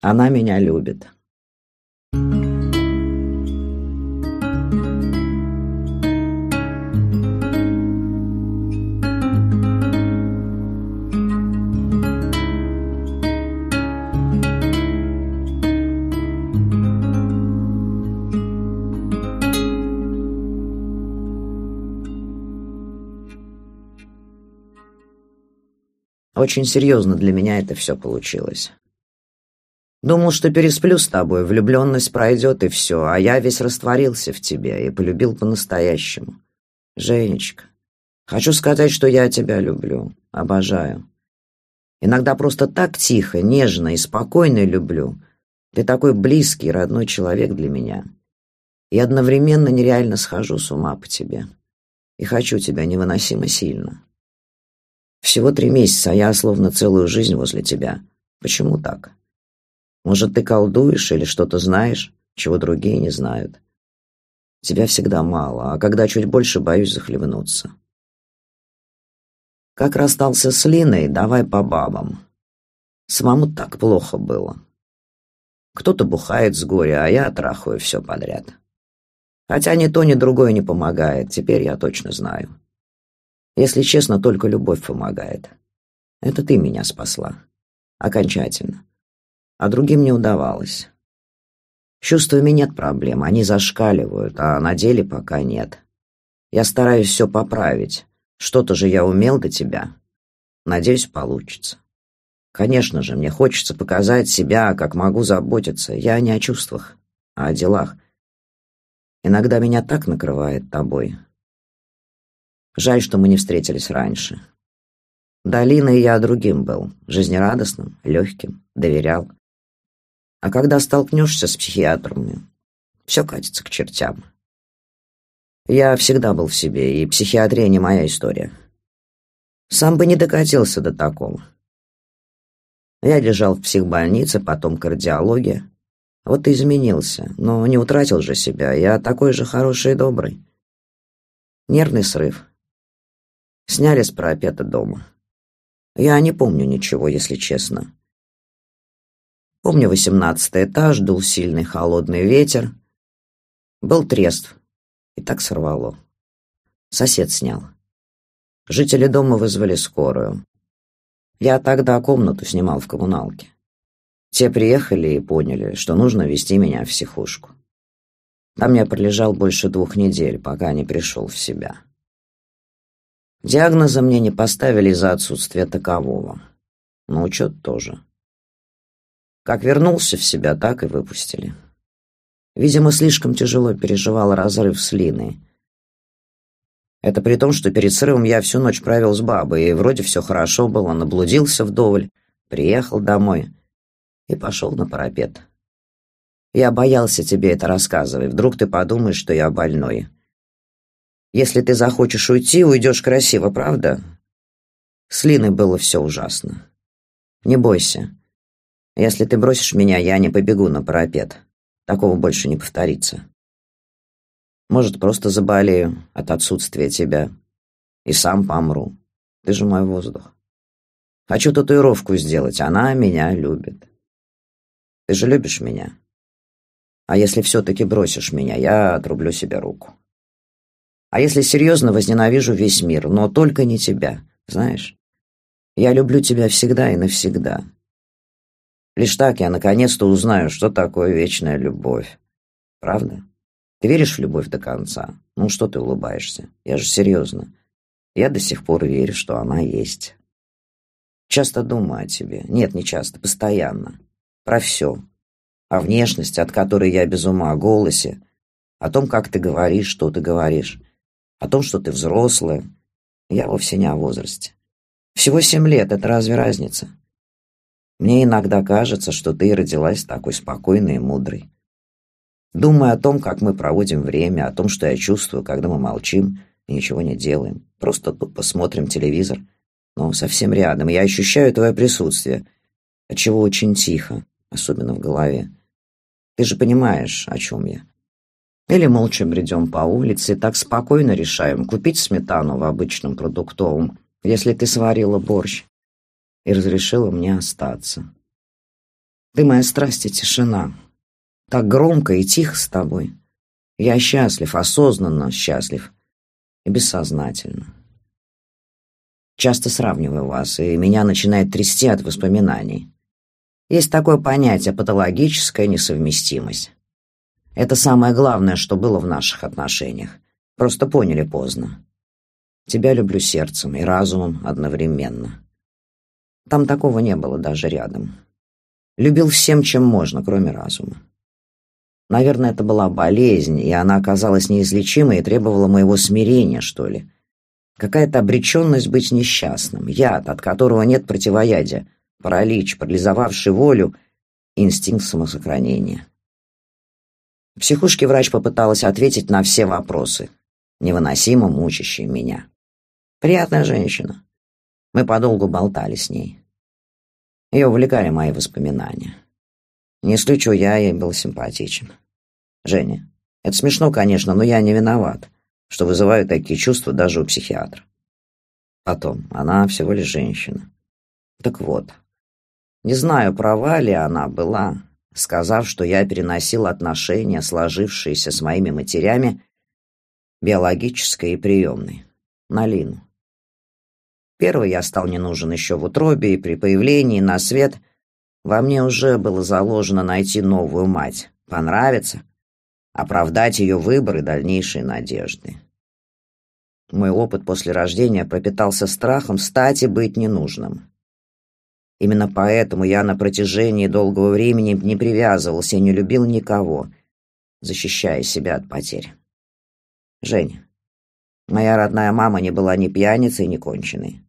Она меня любит. Очень серьезно для меня это все получилось. Думал, что пересплю с тобой, влюбленность пройдет и все, а я весь растворился в тебе и полюбил по-настоящему. Женечка, хочу сказать, что я тебя люблю, обожаю. Иногда просто так тихо, нежно и спокойно люблю. Ты такой близкий, родной человек для меня. И одновременно нереально схожу с ума по тебе. И хочу тебя невыносимо сильно. Всего три месяца, а я словно целую жизнь возле тебя. Почему так? Может, ты колдуешь или что-то знаешь, чего другие не знают? Тебя всегда мало, а когда чуть больше, боюсь захлебнуться. Как расстался с Линой, давай по бабам. Самому так плохо было. Кто-то бухает с горя, а я трахаю все подряд. Хотя ни то, ни другое не помогает, теперь я точно знаю. Если честно, только любовь помогает. Это ты меня спасла. Окончательно. А другим не удавалось. Чувствами нет проблем, они зашкаливают, а на деле пока нет. Я стараюсь все поправить. Что-то же я умел до тебя. Надеюсь, получится. Конечно же, мне хочется показать себя, как могу заботиться. Я не о чувствах, а о делах. Иногда меня так накрывает тобой, Жаль, что мы не встретились раньше. Долина и я другим был, жизнерадостным, легким, доверял. А когда столкнешься с психиатрами, все катится к чертям. Я всегда был в себе, и психиатрия не моя история. Сам бы не докатился до такого. Я лежал в психбольнице, потом кардиология. Вот и изменился, но не утратил же себя. Я такой же хороший и добрый. Нервный срыв, Сняли с парапета дома. Я не помню ничего, если честно. Помню восемнадцатый этаж, дул сильный холодный ветер. Был трест, и так сорвало. Сосед снял. Жители дома вызвали скорую. Я тогда комнату снимал в коммуналке. Те приехали и поняли, что нужно вести меня в психушку. Там я пролежал больше двух недель, пока не пришел в себя. Диагноза мне не поставили из-за отсутствия такового. Но учет тоже. Как вернулся в себя, так и выпустили. Видимо, слишком тяжело переживал разрыв с Линой. Это при том, что перед срывом я всю ночь провел с бабой, и вроде все хорошо было, наблудился вдоволь, приехал домой и пошел на парапет. Я боялся тебе это рассказывать, вдруг ты подумаешь, что я больной. Если ты захочешь уйти, уйдешь красиво, правда? С Линой было все ужасно. Не бойся. Если ты бросишь меня, я не побегу на парапет. Такого больше не повторится. Может, просто заболею от отсутствия тебя. И сам помру. Ты же мой воздух. Хочу татуировку сделать, она меня любит. Ты же любишь меня. А если все-таки бросишь меня, я отрублю себе руку. А если серьезно, возненавижу весь мир, но только не тебя, знаешь? Я люблю тебя всегда и навсегда. Лишь так я наконец-то узнаю, что такое вечная любовь. Правда? Ты веришь в любовь до конца? Ну что ты улыбаешься? Я же серьезно. Я до сих пор верю, что она есть. Часто думаю о тебе. Нет, не часто, постоянно. Про все. О внешности, от которой я без ума, о голосе, о том, как ты говоришь, что ты говоришь о том, что ты взрослая. Я вовсе не о возрасте. Всего семь лет, это разве разница? Мне иногда кажется, что ты родилась такой спокойной и мудрой. Думаю о том, как мы проводим время, о том, что я чувствую, когда мы молчим и ничего не делаем. Просто тупо смотрим телевизор. Но совсем рядом. Я ощущаю твое присутствие, отчего очень тихо, особенно в голове. Ты же понимаешь, о чем я. Или молча бредем по улице и так спокойно решаем купить сметану в обычном продуктовом, если ты сварила борщ и разрешила мне остаться. Ты моя страсть и тишина. Так громко и тихо с тобой. Я счастлив, осознанно счастлив и бессознательно. Часто сравниваю вас, и меня начинает трясти от воспоминаний. Есть такое понятие патологическая несовместимость. Это самое главное, что было в наших отношениях. Просто поняли поздно. Тебя люблю сердцем и разумом одновременно. Там такого не было даже рядом. Любил всем, чем можно, кроме разума. Наверное, это была болезнь, и она оказалась неизлечимой и требовала моего смирения, что ли. Какая-то обреченность быть несчастным, яд, от которого нет противоядия, паралич, парализовавший волю, инстинкт самосохранения. В психушке врач попыталась ответить на все вопросы, невыносимо мучащие меня. Приятная женщина. Мы подолгу болтали с ней. Ее увлекали мои воспоминания. Не стучу, я ей был симпатичен. Женя, это смешно, конечно, но я не виноват, что вызываю такие чувства даже у психиатра. Потом, она всего лишь женщина. Так вот, не знаю, права ли она была, сказав, что я переносил отношения, сложившиеся с моими матерями, биологической и приемной, на Лину. Первый я стал не нужен еще в утробе, и при появлении на свет во мне уже было заложено найти новую мать, понравиться, оправдать ее выбор и дальнейшие надежды. Мой опыт после рождения пропитался страхом стать и быть ненужным. Именно поэтому я на протяжении долгого времени не привязывался и не любил никого, защищая себя от потерь. Женя, моя родная мама не была ни пьяницей, ни конченой.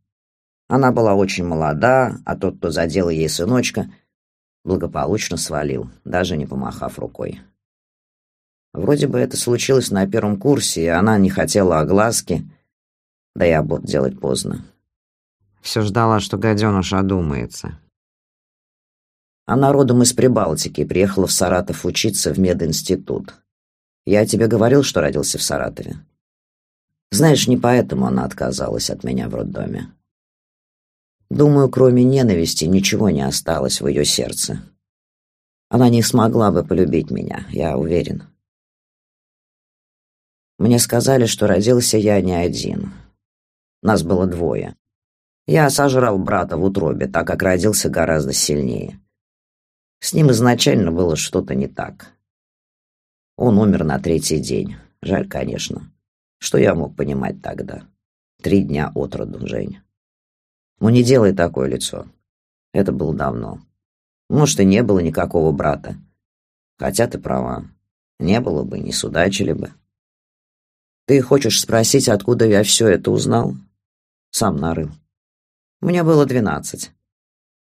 Она была очень молода, а тот, кто задел ей сыночка, благополучно свалил, даже не помахав рукой. Вроде бы это случилось на первом курсе, и она не хотела огласки, да и аборт делать поздно. Все ждала, что гаденыш одумается. Она родом из Прибалтики, приехала в Саратов учиться в мединститут. Я тебе говорил, что родился в Саратове. Знаешь, не поэтому она отказалась от меня в роддоме. Думаю, кроме ненависти ничего не осталось в ее сердце. Она не смогла бы полюбить меня, я уверен. Мне сказали, что родился я не один. Нас было двое. Я сожрал брата в утробе, так как родился гораздо сильнее. С ним изначально было что-то не так. Он умер на третий день. Жаль, конечно. Что я мог понимать тогда? Три дня от роду, Жень. Ну не делай такое лицо. Это было давно. Может, и не было никакого брата. Хотя ты права. Не было бы, не судачили бы. Ты хочешь спросить, откуда я все это узнал? Сам нарыл. Мне было двенадцать.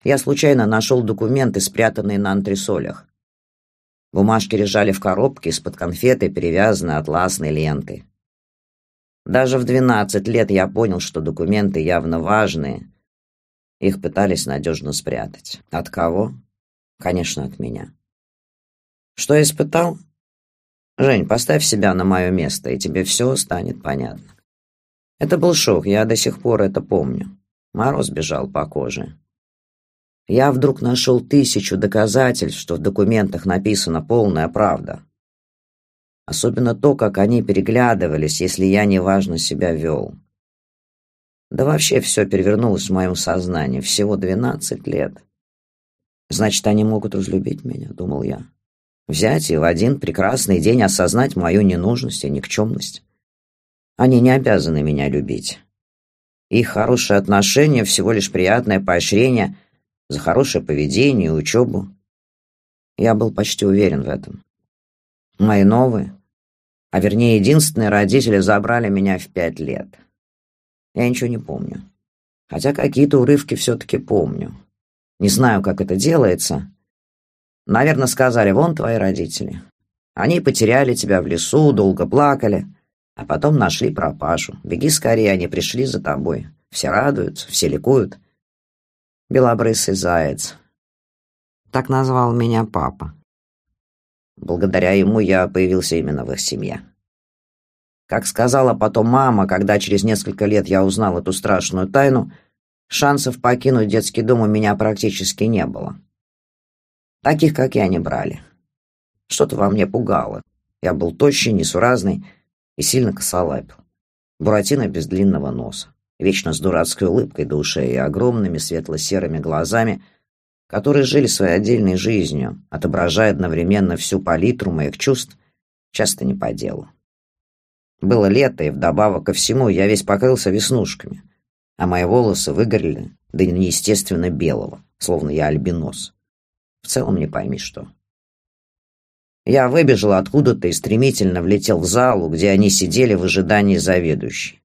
Я случайно нашел документы, спрятанные на антресолях. Бумажки лежали в коробке из-под конфеты, перевязанные атласной лентой. Даже в двенадцать лет я понял, что документы явно важные. Их пытались надежно спрятать. От кого? Конечно, от меня. Что испытал? Жень, поставь себя на мое место, и тебе все станет понятно. Это был шок, я до сих пор это помню. Мороз бежал по коже. Я вдруг нашел тысячу доказательств, что в документах написана полная правда. Особенно то, как они переглядывались, если я неважно себя вел. Да вообще все перевернулось в моем сознании. Всего двенадцать лет. Значит, они могут разлюбить меня, думал я. Взять и в один прекрасный день осознать мою ненужность и никчемность. Они не обязаны меня любить. Их хорошие отношения — всего лишь приятное поощрение за хорошее поведение и учебу. Я был почти уверен в этом. Мои новые, а вернее единственные родители забрали меня в пять лет. Я ничего не помню. Хотя какие-то урывки все-таки помню. Не знаю, как это делается. Наверное, сказали, вон твои родители. Они потеряли тебя в лесу, долго плакали — а потом нашли пропажу. Беги скорее, они пришли за тобой. Все радуются, все ликуют. Белобрысый заяц. Так назвал меня папа. Благодаря ему я появился именно в их семье. Как сказала потом мама, когда через несколько лет я узнал эту страшную тайну, шансов покинуть детский дом у меня практически не было. Таких, как я, не брали. Что-то во мне пугало. Я был тощий, несуразный и сильно косолапил. Буратино без длинного носа, вечно с дурацкой улыбкой до ушей и огромными светло-серыми глазами, которые жили своей отдельной жизнью, отображая одновременно всю палитру моих чувств, часто не по делу. Было лето, и вдобавок ко всему я весь покрылся веснушками, а мои волосы выгорели до неестественно белого, словно я альбинос. В целом не пойми что. Я выбежал откуда-то и стремительно влетел в залу, где они сидели в ожидании заведующей.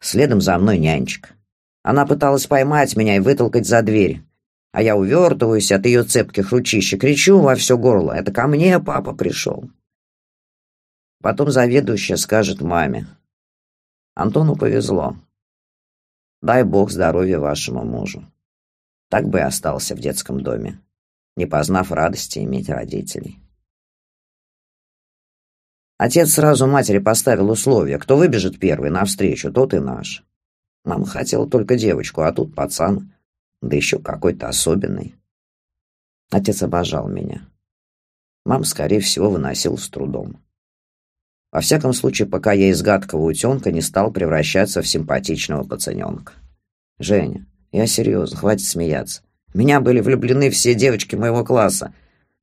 Следом за мной нянечка. Она пыталась поймать меня и вытолкать за дверь, а я увертываюсь от ее цепких ручищ и кричу во все горло. «Это ко мне папа пришел!» Потом заведующая скажет маме. «Антону повезло. Дай бог здоровья вашему мужу. Так бы и остался в детском доме, не познав радости иметь родителей. Отец сразу матери поставил условия, кто выбежит первый навстречу, тот и наш. Мама хотела только девочку, а тут пацан, да еще какой-то особенный. Отец обожал меня. Мама, скорее всего, выносил с трудом. Во всяком случае, пока я из гадкого утенка не стал превращаться в симпатичного пацаненка. Женя, я серьезно, хватит смеяться. меня были влюблены все девочки моего класса,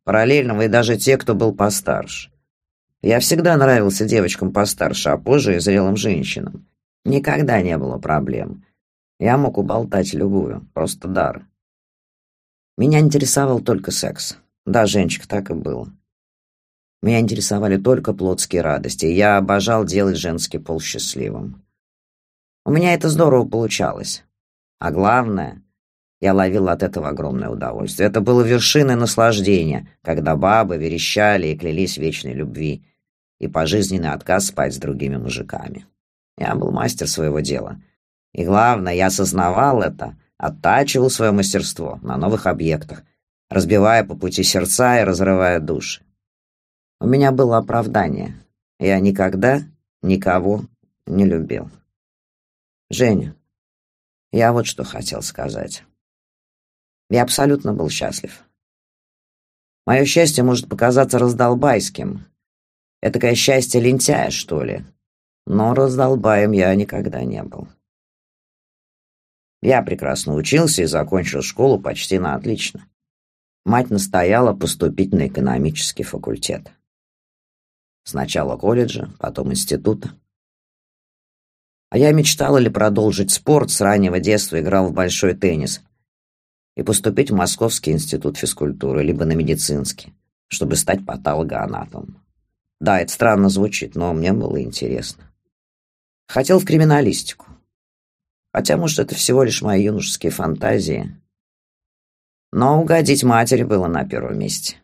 параллельного и даже те, кто был постарше. Я всегда нравился девочкам постарше, а позже и зрелым женщинам. Никогда не было проблем. Я мог уболтать любую, просто дар. Меня интересовал только секс. Да, Женечка, так и было. Меня интересовали только плотские радости, и я обожал делать женский пол счастливым. У меня это здорово получалось. А главное, я ловил от этого огромное удовольствие. Это было вершиной наслаждения, когда бабы верещали и клялись вечной любви, и пожизненный отказ спать с другими мужиками. Я был мастер своего дела. И главное, я осознавал это, оттачивал свое мастерство на новых объектах, разбивая по пути сердца и разрывая души. У меня было оправдание. Я никогда никого не любил. Женя, я вот что хотел сказать. Я абсолютно был счастлив. Мое счастье может показаться раздолбайским, Этакое счастье лентяя, что ли. Но раздолбаем я никогда не был. Я прекрасно учился и закончил школу почти на отлично. Мать настояла поступить на экономический факультет. Сначала колледжа, потом института. А я мечтал или продолжить спорт, с раннего детства играл в большой теннис, и поступить в Московский институт физкультуры, либо на медицинский, чтобы стать патологоанатомом. Да, это странно звучит, но мне было интересно. Хотел в криминалистику. Хотя, может, это всего лишь мои юношеские фантазии. Но угодить матери было на первом месте.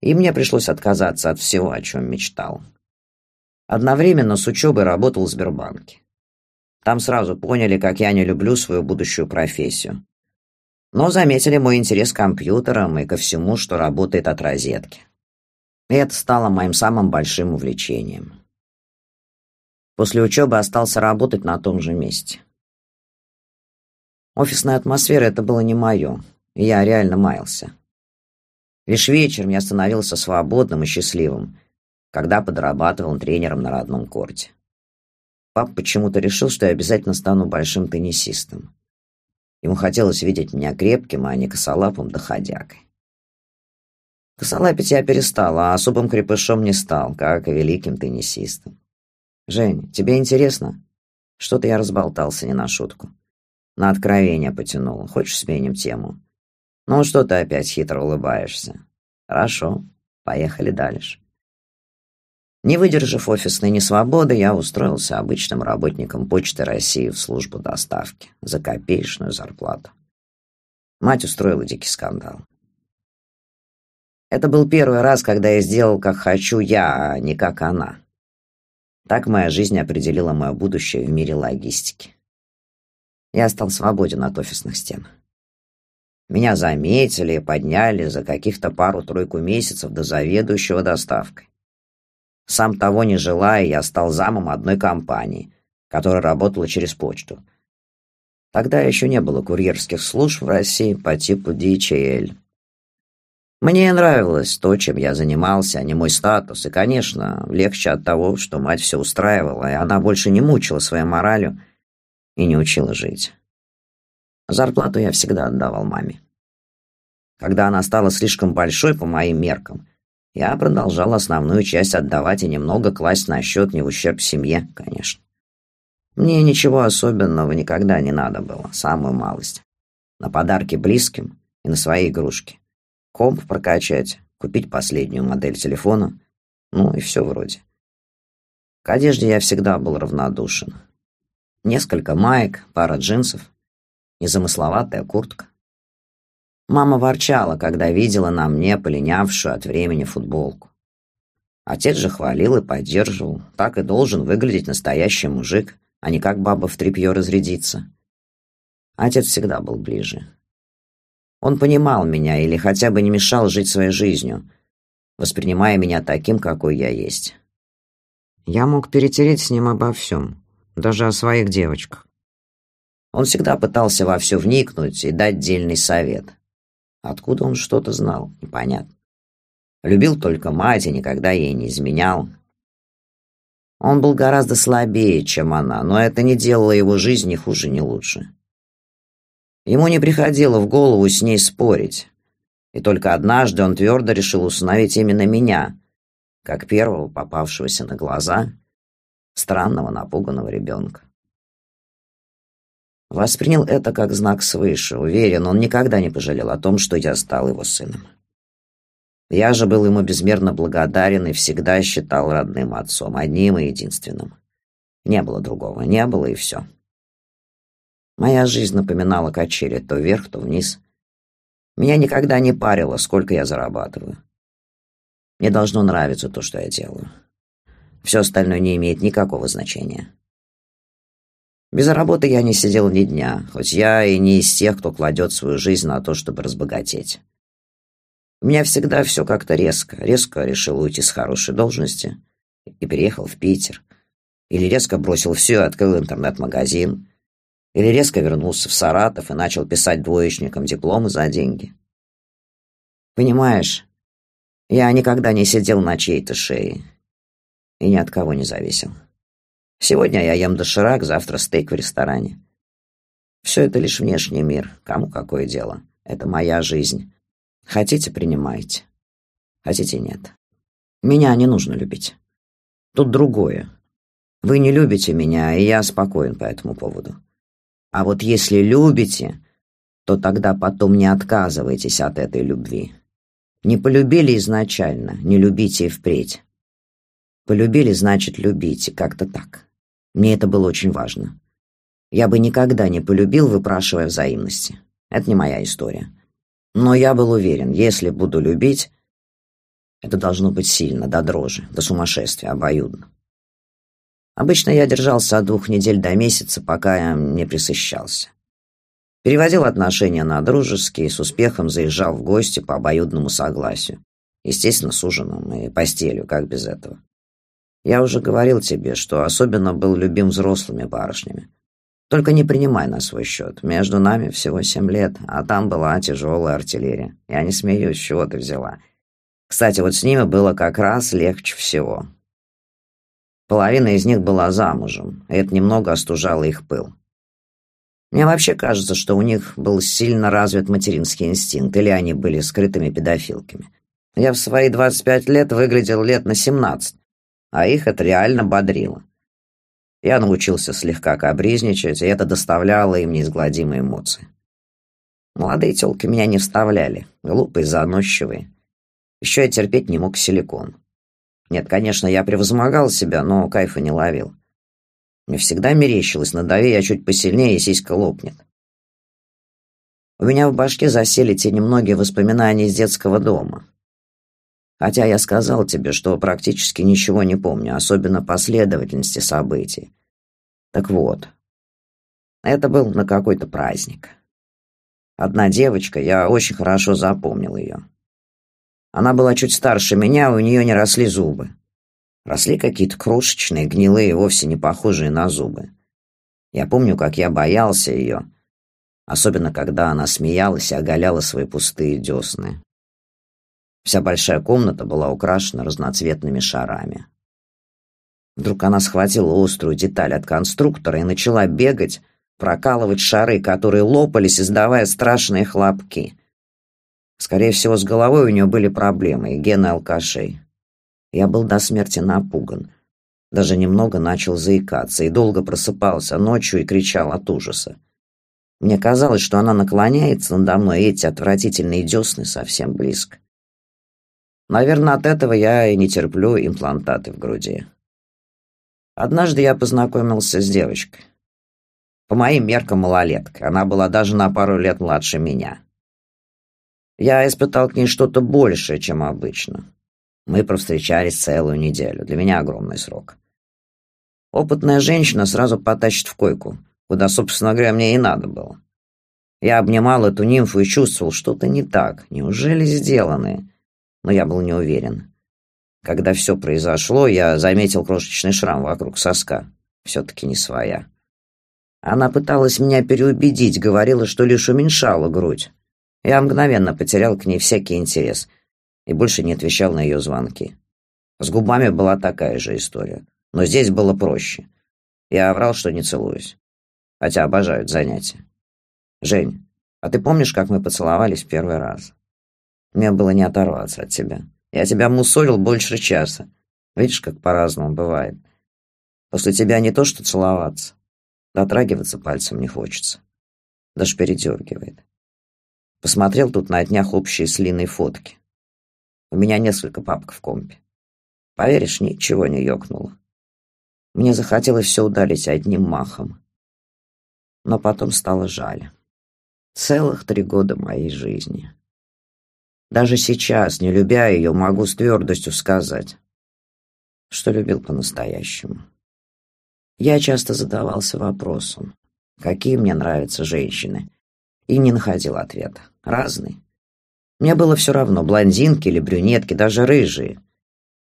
И мне пришлось отказаться от всего, о чем мечтал. Одновременно с учебой работал в Сбербанке. Там сразу поняли, как я не люблю свою будущую профессию. Но заметили мой интерес к компьютерам и ко всему, что работает от розетки. И это стало моим самым большим увлечением. После учебы остался работать на том же месте. Офисная атмосфера — это было не мое, и я реально маялся. Лишь вечером я становился свободным и счастливым, когда подрабатывал тренером на родном корте. Папа почему-то решил, что я обязательно стану большим теннисистом. Ему хотелось видеть меня крепким, а не косолапым доходягой. Косолапить я перестал, а особым крепышом не стал, как и великим теннисистом. Жень, тебе интересно? Что-то я разболтался не на шутку. На откровение потянул. Хочешь, сменим тему? Ну, что ты опять хитро улыбаешься? Хорошо, поехали дальше. Не выдержав офисной несвободы, я устроился обычным работником Почты России в службу доставки за копеечную зарплату. Мать устроила дикий скандал. Это был первый раз, когда я сделал, как хочу я, а не как она. Так моя жизнь определила мое будущее в мире логистики. Я стал свободен от офисных стен. Меня заметили и подняли за каких-то пару-тройку месяцев до заведующего доставкой. Сам того не желая, я стал замом одной компании, которая работала через почту. Тогда еще не было курьерских служб в России по типу DHL. Мне нравилось то, чем я занимался, а не мой статус, и, конечно, легче от того, что мать все устраивала, и она больше не мучила своей моралью и не учила жить. Зарплату я всегда отдавал маме. Когда она стала слишком большой по моим меркам, я продолжал основную часть отдавать и немного класть на счет не в ущерб семье, конечно. Мне ничего особенного никогда не надо было, самую малость. На подарки близким и на свои игрушки комп прокачать, купить последнюю модель телефона, ну и все вроде. К одежде я всегда был равнодушен. Несколько маек, пара джинсов, незамысловатая куртка. Мама ворчала, когда видела на мне полинявшую от времени футболку. Отец же хвалил и поддерживал. Так и должен выглядеть настоящий мужик, а не как баба в тряпье разрядиться. Отец всегда был ближе. Он понимал меня или хотя бы не мешал жить своей жизнью, воспринимая меня таким, какой я есть. Я мог перетереть с ним обо всем, даже о своих девочках. Он всегда пытался во все вникнуть и дать дельный совет. Откуда он что-то знал, непонятно. Любил только мать и никогда ей не изменял. Он был гораздо слабее, чем она, но это не делало его жизнь ни хуже, ни лучше. Ему не приходило в голову с ней спорить. И только однажды он твердо решил установить именно меня, как первого попавшегося на глаза странного напуганного ребенка. Воспринял это как знак свыше. Уверен, он никогда не пожалел о том, что я стал его сыном. Я же был ему безмерно благодарен и всегда считал родным отцом, одним и единственным. Не было другого, не было и все. Моя жизнь напоминала качели то вверх, то вниз. Меня никогда не парило, сколько я зарабатываю. Мне должно нравиться то, что я делаю. Все остальное не имеет никакого значения. Без работы я не сидел ни дня, хоть я и не из тех, кто кладет свою жизнь на то, чтобы разбогатеть. У меня всегда все как-то резко. Резко решил уйти с хорошей должности и переехал в Питер. Или резко бросил все и открыл интернет-магазин. Или резко вернулся в Саратов и начал писать двоечникам дипломы за деньги. Понимаешь, я никогда не сидел на чьей-то шее и ни от кого не зависел. Сегодня я ем доширак, завтра стейк в ресторане. Все это лишь внешний мир, кому какое дело. Это моя жизнь. Хотите — принимайте. Хотите — нет. Меня не нужно любить. Тут другое. Вы не любите меня, и я спокоен по этому поводу. А вот если любите, то тогда потом не отказывайтесь от этой любви. Не полюбили изначально, не любите и впредь. Полюбили, значит, любите, как-то так. Мне это было очень важно. Я бы никогда не полюбил, выпрашивая взаимности. Это не моя история. Но я был уверен, если буду любить, это должно быть сильно, до дрожи, до сумасшествия, обоюдно. Обычно я держался от двух недель до месяца, пока я не присыщался. Переводил отношения на дружеские, с успехом заезжал в гости по обоюдному согласию. Естественно, с ужином и постелью, как без этого. Я уже говорил тебе, что особенно был любим взрослыми барышнями. Только не принимай на свой счет. Между нами всего семь лет, а там была тяжелая артиллерия. Я не смеюсь, чего ты взяла. Кстати, вот с ними было как раз легче всего. Половина из них была замужем, и это немного остужало их пыл. Мне вообще кажется, что у них был сильно развит материнский инстинкт, или они были скрытыми педофилками. Я в свои 25 лет выглядел лет на 17, а их это реально бодрило. Я научился слегка кабризничать, и это доставляло им неизгладимые эмоции. Молодые тёлки меня не вставляли, глупые, заносчивые. Еще я терпеть не мог силикон. Нет, конечно, я превозмогал себя, но кайфа не ловил. Мне всегда мерещилось, надави я чуть посильнее, и сиська лопнет. У меня в башке засели те немногие воспоминания из детского дома. Хотя я сказал тебе, что практически ничего не помню, особенно последовательности событий. Так вот, это был на какой-то праздник. Одна девочка, я очень хорошо запомнил ее. Она была чуть старше меня, у нее не росли зубы. Росли какие-то крошечные, гнилые, вовсе не похожие на зубы. Я помню, как я боялся ее, особенно когда она смеялась и оголяла свои пустые десны. Вся большая комната была украшена разноцветными шарами. Вдруг она схватила острую деталь от конструктора и начала бегать, прокалывать шары, которые лопались, издавая страшные хлопки. Скорее всего, с головой у нее были проблемы и гены алкашей. Я был до смерти напуган. Даже немного начал заикаться и долго просыпался ночью и кричал от ужаса. Мне казалось, что она наклоняется надо мной, и эти отвратительные десны совсем близко. Наверное, от этого я и не терплю имплантаты в груди. Однажды я познакомился с девочкой. По моим меркам малолетка. Она была даже на пару лет младше меня. Я испытал к ней что-то большее, чем обычно. Мы провстречались целую неделю. Для меня огромный срок. Опытная женщина сразу потащит в койку, куда, собственно говоря, мне и надо было. Я обнимал эту нимфу и чувствовал, что-то не так. Неужели сделаны? Но я был не уверен. Когда все произошло, я заметил крошечный шрам вокруг соска. Все-таки не своя. Она пыталась меня переубедить, говорила, что лишь уменьшала грудь. Я мгновенно потерял к ней всякий интерес и больше не отвечал на ее звонки. С губами была такая же история, но здесь было проще. Я врал, что не целуюсь, хотя обожают занятия. «Жень, а ты помнишь, как мы поцеловались в первый раз? Мне было не оторваться от тебя. Я тебя мусолил больше часа. Видишь, как по-разному бывает. После тебя не то что целоваться. Дотрагиваться пальцем не хочется. Даже передергивает. Посмотрел тут на днях общие с Линой фотки. У меня несколько папок в компе. Поверишь, ничего не ёкнуло. Мне захотелось все удалить одним махом. Но потом стало жаль. Целых три года моей жизни. Даже сейчас, не любя ее, могу с твердостью сказать, что любил по-настоящему. Я часто задавался вопросом, какие мне нравятся женщины, и не находил ответа. Разные. Мне было все равно, блондинки или брюнетки, даже рыжие.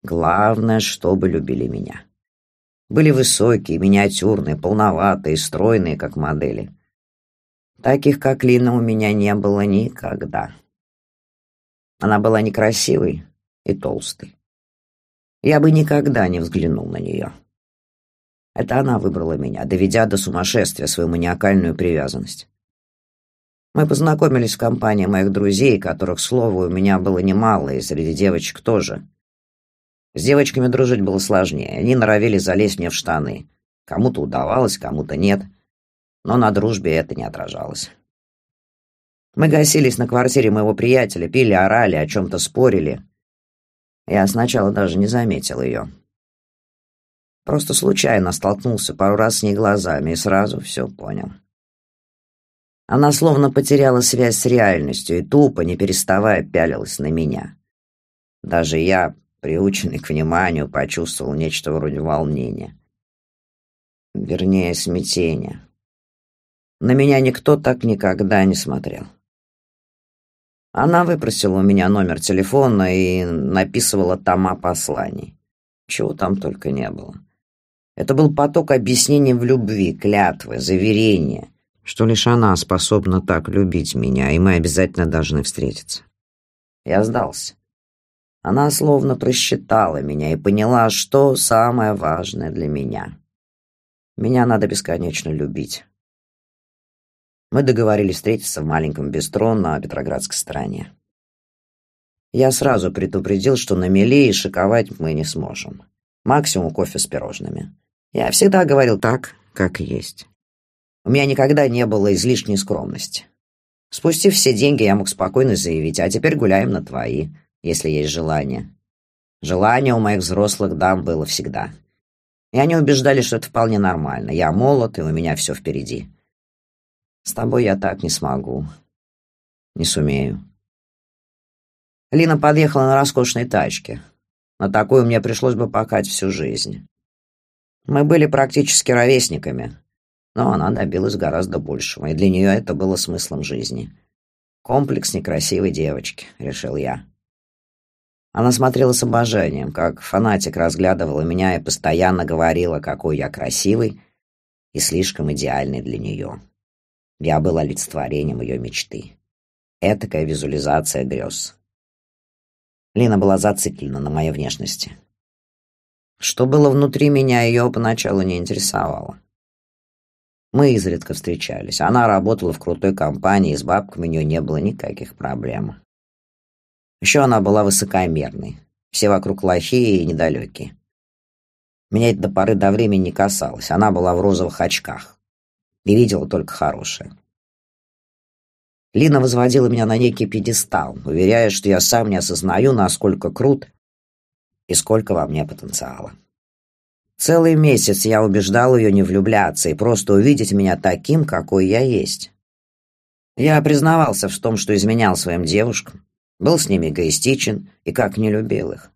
Главное, чтобы любили меня. Были высокие, миниатюрные, полноватые, стройные, как модели. Таких, как Лина, у меня не было никогда. Она была некрасивой и толстой. Я бы никогда не взглянул на нее. Это она выбрала меня, доведя до сумасшествия свою маниакальную привязанность. Мы познакомились в компании моих друзей, которых, слову, у меня было немало, и среди девочек тоже. С девочками дружить было сложнее, они норовили залезть мне в штаны. Кому-то удавалось, кому-то нет, но на дружбе это не отражалось. Мы гасились на квартире моего приятеля, пили, орали, о чем-то спорили. Я сначала даже не заметил ее. Просто случайно столкнулся пару раз с ней глазами и сразу все понял. Она словно потеряла связь с реальностью и тупо, не переставая, пялилась на меня. Даже я, приученный к вниманию, почувствовал нечто вроде волнения. Вернее, смятения. На меня никто так никогда не смотрел. Она выпросила у меня номер телефона и написывала тома посланий. Чего там только не было. Это был поток объяснений в любви, клятвы, заверения, что лишь она способна так любить меня, и мы обязательно должны встретиться. Я сдался. Она словно просчитала меня и поняла, что самое важное для меня. Меня надо бесконечно любить. Мы договорились встретиться в маленьком бистро на Петроградской стороне. Я сразу предупредил, что на мели и шиковать мы не сможем. Максимум кофе с пирожными. Я всегда говорил так, как есть. У меня никогда не было излишней скромности. Спустив все деньги, я мог спокойно заявить, а теперь гуляем на твои, если есть желание. Желание у моих взрослых дам было всегда. И они убеждали, что это вполне нормально. Я молод, и у меня все впереди. С тобой я так не смогу. Не сумею. Лина подъехала на роскошной тачке. На такую мне пришлось бы пахать всю жизнь. Мы были практически ровесниками, но она добилась гораздо большего, и для нее это было смыслом жизни. Комплекс некрасивой девочки, решил я. Она смотрела с обожанием, как фанатик разглядывала меня и постоянно говорила, какой я красивый и слишком идеальный для нее. Я был олицетворением ее мечты. Этакая визуализация грез. Лина была зациклена на моей внешности. Что было внутри меня, ее поначалу не интересовало. Мы изредка встречались. Она работала в крутой компании, и с бабками у нее не было никаких проблем. Еще она была высокомерной. Все вокруг лохие и недалекие. Меня это до поры до времени не касалось. Она была в розовых очках и видела только хорошее. Лина возводила меня на некий пьедестал, уверяя, что я сам не осознаю, насколько крут и сколько во мне потенциала. Целый месяц я убеждал ее не влюбляться и просто увидеть меня таким, какой я есть. Я признавался в том, что изменял своим девушкам, был с ними эгоистичен и как не любил их.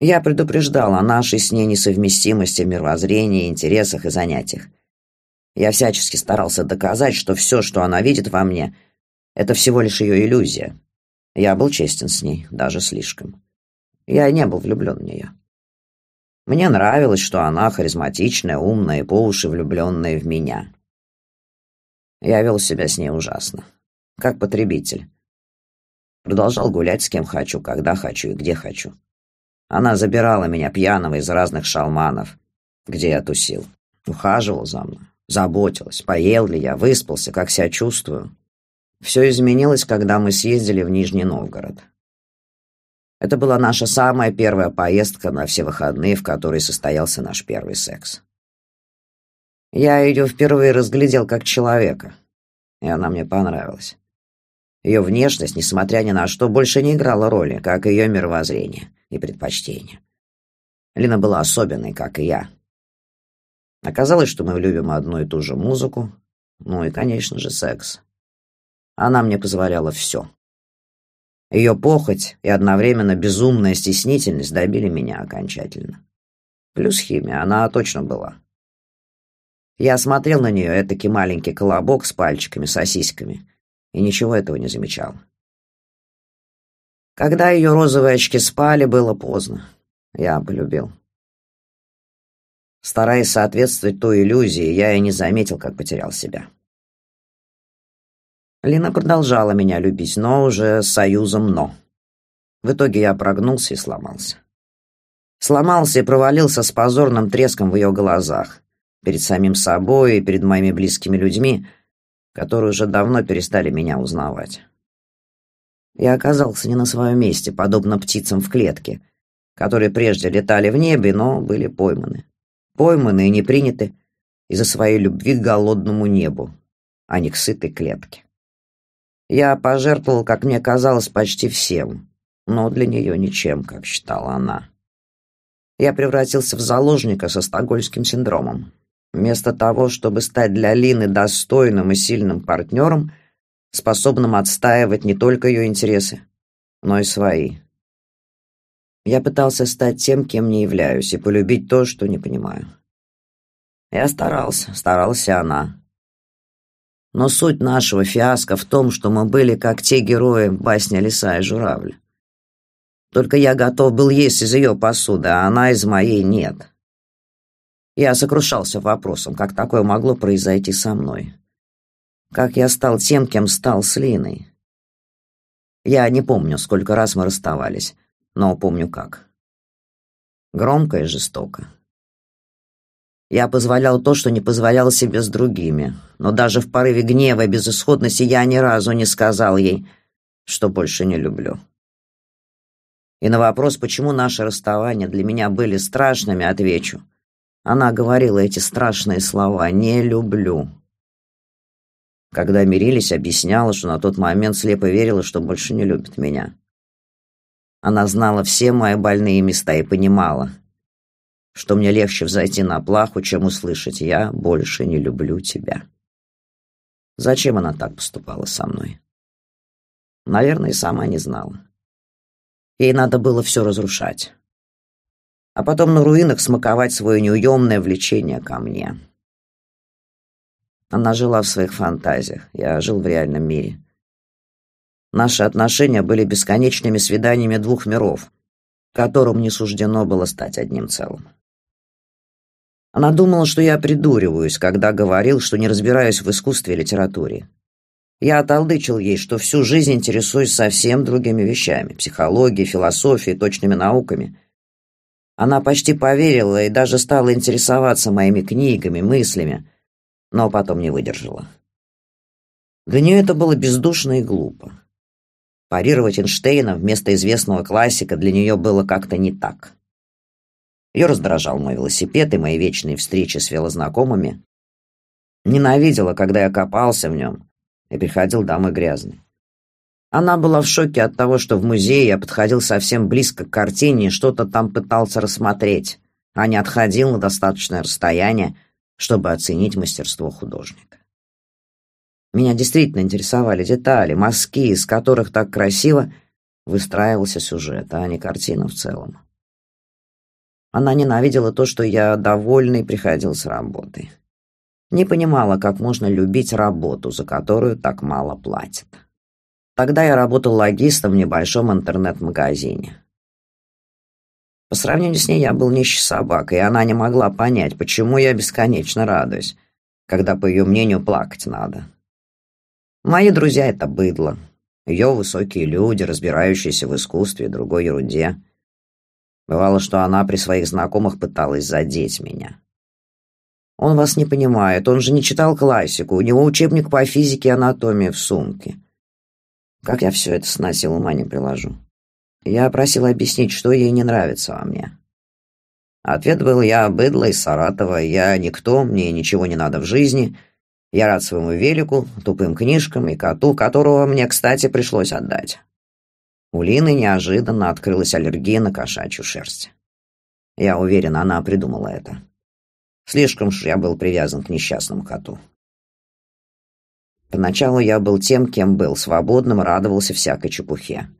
Я предупреждал о нашей с ней несовместимости в мировоззрении, интересах и занятиях. Я всячески старался доказать, что все, что она видит во мне, это всего лишь ее иллюзия. Я был честен с ней, даже слишком. Я не был влюблен в нее. Мне нравилось, что она харизматичная, умная и по уши влюбленная в меня. Я вел себя с ней ужасно, как потребитель. Продолжал гулять с кем хочу, когда хочу и где хочу. Она забирала меня пьяного из разных шалманов, где я тусил. Ухаживал за мной, заботилась, поел ли я, выспался, как себя чувствую. Все изменилось, когда мы съездили в Нижний Новгород. Это была наша самая первая поездка на все выходные, в которой состоялся наш первый секс. Я ее впервые разглядел как человека, и она мне понравилась. Ее внешность, несмотря ни на что, больше не играла роли, как ее мировоззрение и предпочтения. Лина была особенной, как и я. Оказалось, что мы любим одну и ту же музыку, ну и, конечно же, секс. Она мне позволяла все. Ее похоть и одновременно безумная стеснительность добили меня окончательно. Плюс химия, она точно была. Я смотрел на нее, этакий маленький колобок с пальчиками, сосисками, и ничего этого не замечал. Когда ее розовые очки спали, было поздно. Я полюбил. Стараясь соответствовать той иллюзии, я и не заметил, как потерял себя. Лина продолжала меня любить, но уже с союзом «но». В итоге я прогнулся и сломался. Сломался и провалился с позорным треском в ее глазах, перед самим собой и перед моими близкими людьми, которые уже давно перестали меня узнавать. Я оказался не на своем месте, подобно птицам в клетке, которые прежде летали в небе, но были пойманы. Пойманы и не приняты из-за своей любви к голодному небу, а не к сытой клетке. Я пожертвовал, как мне казалось, почти всем, но для нее ничем, как считала она. Я превратился в заложника со стокгольмским синдромом. Вместо того, чтобы стать для Лины достойным и сильным партнером — способным отстаивать не только ее интересы, но и свои. Я пытался стать тем, кем не являюсь, и полюбить то, что не понимаю. Я старался, старался она. Но суть нашего фиаско в том, что мы были как те герои басни «Лиса и журавль». Только я готов был есть из ее посуды, а она из моей нет. Я сокрушался вопросом, как такое могло произойти со мной. Как я стал тем, кем стал с Линой. Я не помню, сколько раз мы расставались, но помню как. Громко и жестоко. Я позволял то, что не позволял себе с другими, но даже в порыве гнева и безысходности я ни разу не сказал ей, что больше не люблю. И на вопрос, почему наши расставания для меня были страшными, отвечу. Она говорила эти страшные слова «не люблю». Когда мирились, объясняла, что на тот момент слепо верила, что больше не любит меня. Она знала все мои больные места и понимала, что мне легче взойти на плаху, чем услышать «я больше не люблю тебя». Зачем она так поступала со мной? Наверное, и сама не знала. Ей надо было все разрушать. А потом на руинах смаковать свое неуемное влечение ко мне. Она жила в своих фантазиях, я жил в реальном мире. Наши отношения были бесконечными свиданиями двух миров, которым не суждено было стать одним целым. Она думала, что я придуриваюсь, когда говорил, что не разбираюсь в искусстве и литературе. Я оталдычил ей, что всю жизнь интересуюсь совсем другими вещами — психологией, философией, точными науками. Она почти поверила и даже стала интересоваться моими книгами, мыслями, но потом не выдержала. Для нее это было бездушно и глупо. Парировать Эйнштейна вместо известного классика для нее было как-то не так. Ее раздражал мой велосипед и мои вечные встречи с велознакомыми. Ненавидела, когда я копался в нем и приходил домой грязный. Она была в шоке от того, что в музее я подходил совсем близко к картине и что-то там пытался рассмотреть, а не отходил на достаточное расстояние, чтобы оценить мастерство художника. Меня действительно интересовали детали, мазки, из которых так красиво выстраивался сюжет, а не картина в целом. Она ненавидела то, что я довольный приходил с работы. Не понимала, как можно любить работу, за которую так мало платят. Тогда я работал логистом в небольшом интернет-магазине. По сравнению с ней я был нищий собака, и она не могла понять, почему я бесконечно радуюсь, когда, по ее мнению, плакать надо. Мои друзья — это быдло. Ее высокие люди, разбирающиеся в искусстве и другой ерунде. Бывало, что она при своих знакомых пыталась задеть меня. Он вас не понимает, он же не читал классику, у него учебник по физике и анатомии в сумке. Как я все это сносил, ума не приложу. Я просил объяснить, что ей не нравится во мне. Ответ был, я быдло из Саратова, я никто, мне ничего не надо в жизни, я рад своему велику, тупым книжкам и коту, которого мне, кстати, пришлось отдать. У Лины неожиданно открылась аллергия на кошачью шерсть. Я уверен, она придумала это. Слишком уж я был привязан к несчастному коту. Поначалу я был тем, кем был, свободным, радовался всякой чепухе.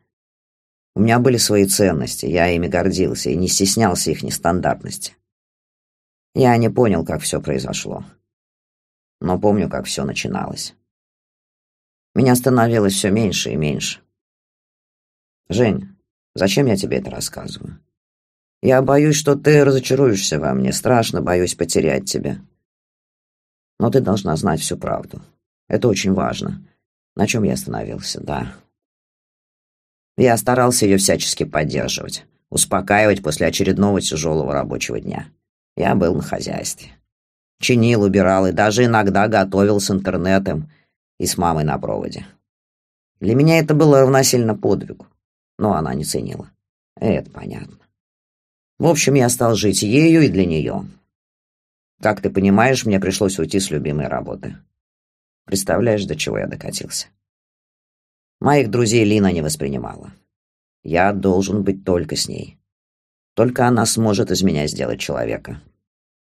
У меня были свои ценности, я ими гордился и не стеснялся их нестандартности. Я не понял, как все произошло но помню, как все начиналось. Меня становилось все меньше и меньше. Жень, зачем я тебе это рассказываю? Я боюсь, что ты разочаруешься во мне, страшно боюсь потерять тебя. Но ты должна знать всю правду. Это очень важно. На чем я остановился, да. Я старался ее всячески поддерживать, успокаивать после очередного тяжелого рабочего дня. Я был на хозяйстве. Чинил, убирал и даже иногда готовил с интернетом и с мамой на проводе. Для меня это было равносильно подвигу, но она не ценила. Это понятно. В общем, я стал жить ею и для нее. Как ты понимаешь, мне пришлось уйти с любимой работы. Представляешь, до чего я докатился? Моих друзей Лина не воспринимала. Я должен быть только с ней. Только она сможет из меня сделать человека.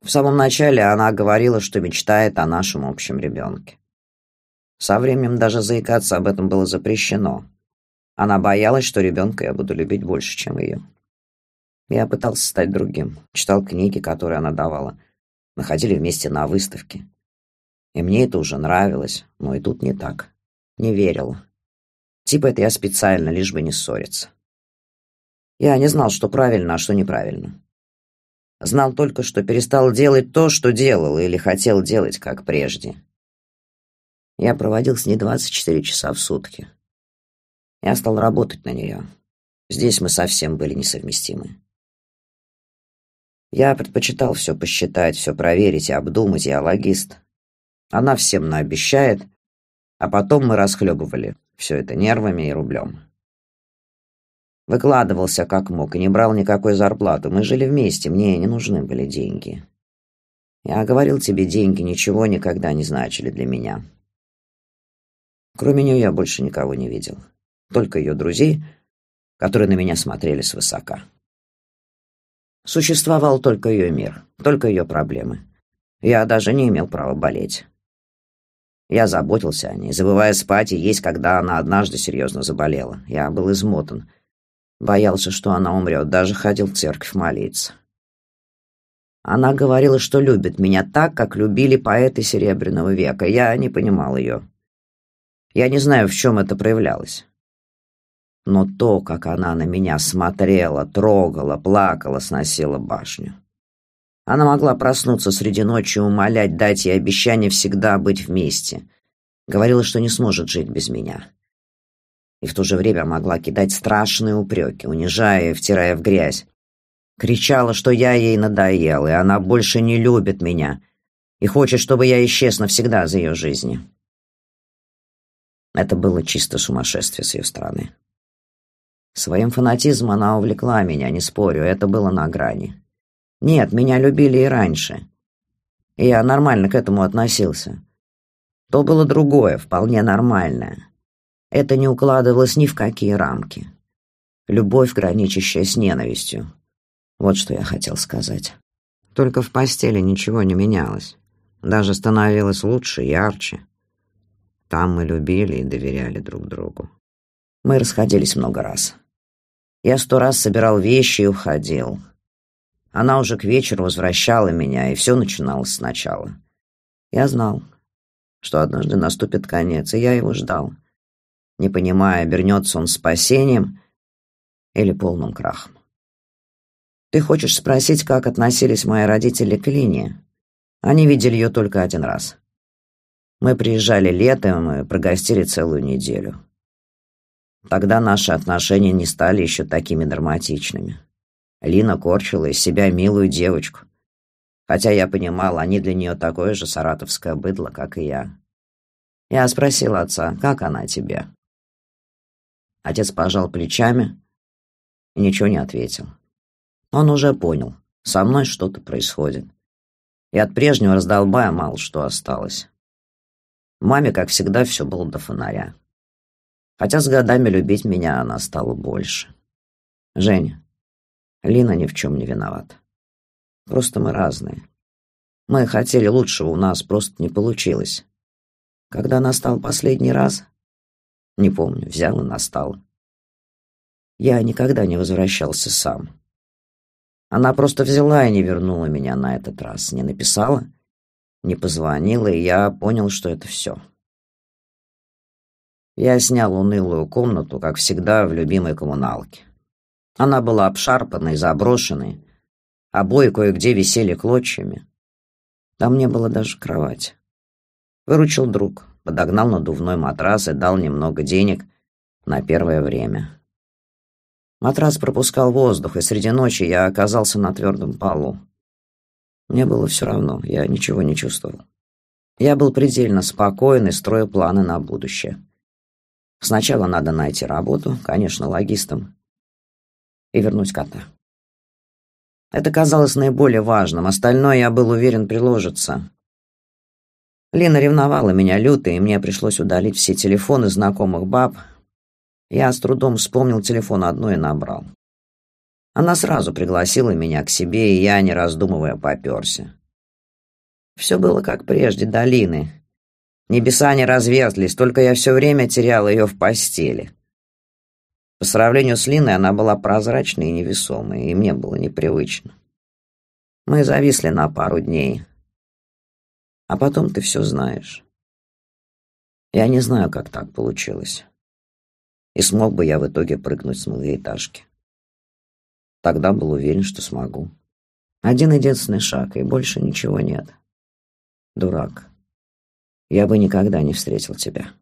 В самом начале она говорила, что мечтает о нашем общем ребенке. Со временем даже заикаться об этом было запрещено. Она боялась, что ребенка я буду любить больше, чем ее. Я пытался стать другим, читал книги, которые она давала, мы ходили вместе на выставки. И мне это уже нравилось, но и тут не так. Не верила. Типа это я специально, лишь бы не ссориться. Я не знал, что правильно, а что неправильно. Знал только, что перестал делать то, что делал или хотел делать, как прежде. Я проводил с ней 24 часа в сутки. Я стал работать на нее. Здесь мы совсем были несовместимы. Я предпочитал все посчитать, все проверить и обдумать, я логист. Она всем наобещает, а потом мы расхлебывали все это нервами и рублем. Выкладывался как мог и не брал никакой зарплаты. Мы жили вместе, мне не нужны были деньги. Я говорил тебе, деньги ничего никогда не значили для меня. Кроме нее я больше никого не видел. Только ее друзей, которые на меня смотрели свысока. Существовал только ее мир, только ее проблемы. Я даже не имел права болеть. Я заботился о ней, забывая спать и есть, когда она однажды серьезно заболела. Я был измотан. Боялся, что она умрет, даже ходил в церковь молиться. Она говорила, что любит меня так, как любили поэты Серебряного века. Я не понимал ее. Я не знаю, в чем это проявлялось. Но то, как она на меня смотрела, трогала, плакала, сносила башню. Она могла проснуться среди ночи и умолять, дать ей обещание всегда быть вместе. Говорила, что не сможет жить без меня. И в то же время могла кидать страшные упреки, унижая и втирая в грязь. Кричала, что я ей надоел, и она больше не любит меня, и хочет, чтобы я исчез навсегда из ее жизни. Это было чисто сумасшествие с ее стороны. Своим фанатизмом она увлекла меня, не спорю, это было на грани. Нет, меня любили и раньше. И я нормально к этому относился. То было другое, вполне нормальное. Это не укладывалось ни в какие рамки. Любовь, граничащая с ненавистью. Вот что я хотел сказать. Только в постели ничего не менялось. Даже становилось лучше, ярче. Там мы любили и доверяли друг другу. Мы расходились много раз. Я сто раз собирал вещи и уходил. Она уже к вечеру возвращала меня, и все начиналось сначала. Я знал, что однажды наступит конец, и я его ждал, не понимая, обернется он спасением или полным крахом. Ты хочешь спросить, как относились мои родители к Лине? Они видели ее только один раз. Мы приезжали летом и прогостили целую неделю. Тогда наши отношения не стали еще такими драматичными. Лина корчила из себя милую девочку. Хотя я понимал, они для нее такое же саратовское быдло, как и я. Я спросил отца, как она тебе? Отец пожал плечами и ничего не ответил. Он уже понял, со мной что-то происходит. И от прежнего раздолбая мало что осталось. Маме, как всегда, все было до фонаря. Хотя с годами любить меня она стала больше. Женя, Лина ни в чем не виновата. Просто мы разные. Мы хотели лучшего, у нас просто не получилось. Когда настал последний раз, не помню, взял и настал. Я никогда не возвращался сам. Она просто взяла и не вернула меня на этот раз, не написала, не позвонила, и я понял, что это все. Я снял унылую комнату, как всегда, в любимой коммуналке. Она была обшарпанной, заброшенной, обои кое-где висели клочьями. Там не было даже кровати. Выручил друг, подогнал надувной матрас и дал немного денег на первое время. Матрас пропускал воздух, и среди ночи я оказался на твердом полу. Мне было все равно, я ничего не чувствовал. Я был предельно спокоен и строил планы на будущее. Сначала надо найти работу, конечно, логистом, и вернуть кота. Это казалось наиболее важным, остальное, я был уверен, приложится. Лена ревновала меня люто, и мне пришлось удалить все телефоны знакомых баб. Я с трудом вспомнил телефон одной и набрал. Она сразу пригласила меня к себе, и я, не раздумывая, попёрся. Все было как прежде, долины. Небеса не разверзлись, только я все время терял ее в постели. По сравнению с Линой она была прозрачной и невесомой, и мне было непривычно. Мы зависли на пару дней. А потом ты все знаешь. Я не знаю, как так получилось. И смог бы я в итоге прыгнуть с многоэтажки. Тогда был уверен, что смогу. Один единственный шаг, и больше ничего нет. Дурак. Я бы никогда не встретил тебя.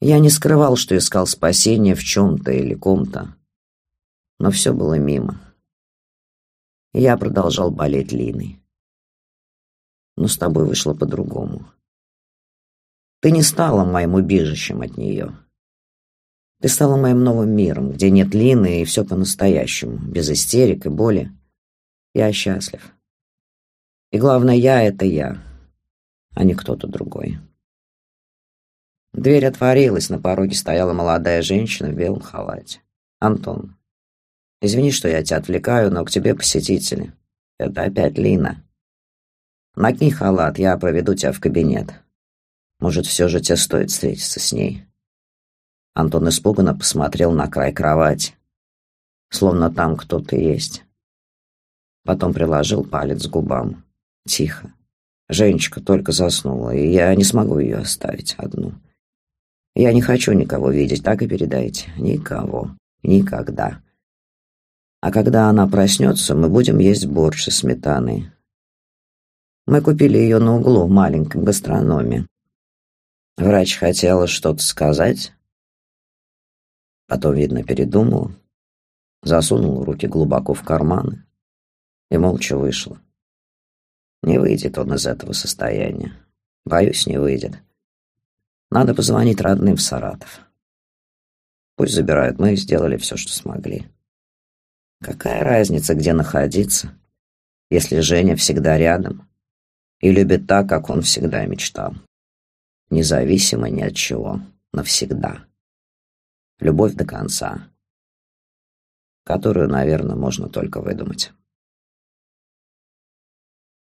Я не скрывал, что искал спасения в чем-то или ком-то. Но все было мимо. Я продолжал болеть Линой. Но с тобой вышло по-другому. Ты не стала моим убежищем от нее. Ты стала моим новым миром, где нет Лины и все по-настоящему, без истерик и боли. Я счастлив. И главное, я — это я, а не кто-то другой. Дверь отворилась, на пороге стояла молодая женщина в белом халате. «Антон, извини, что я тебя отвлекаю, но к тебе посетители. Это опять Лина. Накни халат, я проведу тебя в кабинет. Может, все же тебе стоит встретиться с ней?» Антон испуганно посмотрел на край кровати, словно там кто-то есть. Потом приложил палец к губам. Тихо. Женечка только заснула, и я не смогу ее оставить одну. Я не хочу никого видеть, так и передайте. Никого. Никогда. А когда она проснется, мы будем есть борщ со сметаной. Мы купили ее на углу в маленьком гастрономе. Врач хотела что-то сказать, потом, видно, передумала, засунула руки глубоко в карманы и молча вышла. Не выйдет он из этого состояния. Боюсь, не выйдет. Надо позвонить родным в Саратов. Пусть забирают, мы сделали все, что смогли. Какая разница, где находиться, если Женя всегда рядом и любит так, как он всегда мечтал. Независимо ни от чего, навсегда. Любовь до конца, которую, наверное, можно только выдумать.